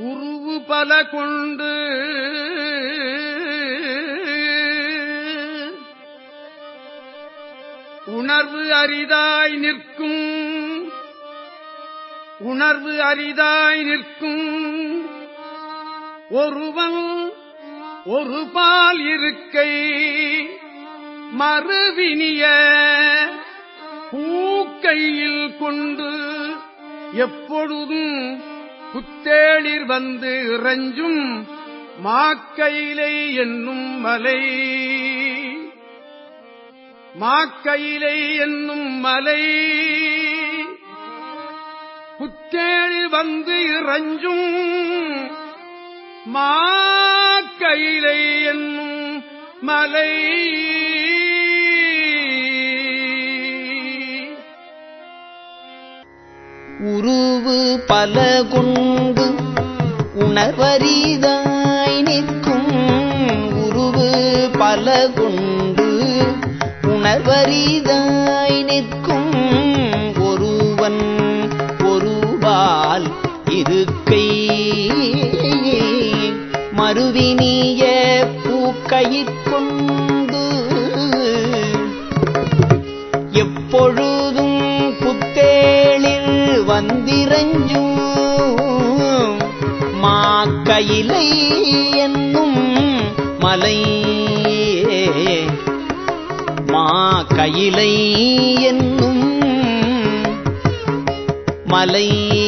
உருவு பல கொண்டு. உணர்வு அரிதாய் நிற்கும். உணர்வு அரிதாய் நிற்கும். ஒருவன் ஒரு பால் இருக்கை மறுவினிய பூக்கையில் கொண்டு எப்பொழுதும் புத்தேளிர் வந்து இறஞ்சும் மாக்கையிலை என்னும் மலை. மாக்கையிலை என்னும் மலை. புத்தேளில் வந்து இறஞ்சும் மாக்கையிலை என்னும் மலை. உருவு பல கொண்டு உணர்வரிதாய் நிற்கும். உருவு பல கொண்டு உணர்வரிதாய் நிற்கும். ஒருவன் ஒருவால் இருக்கை மறுவினிய பூக்கையிற்கொண்டு வந்திரஞ்சும் மாக்கையிலை என்னும் மலை. மாக்கையிலை என்னும் மலை.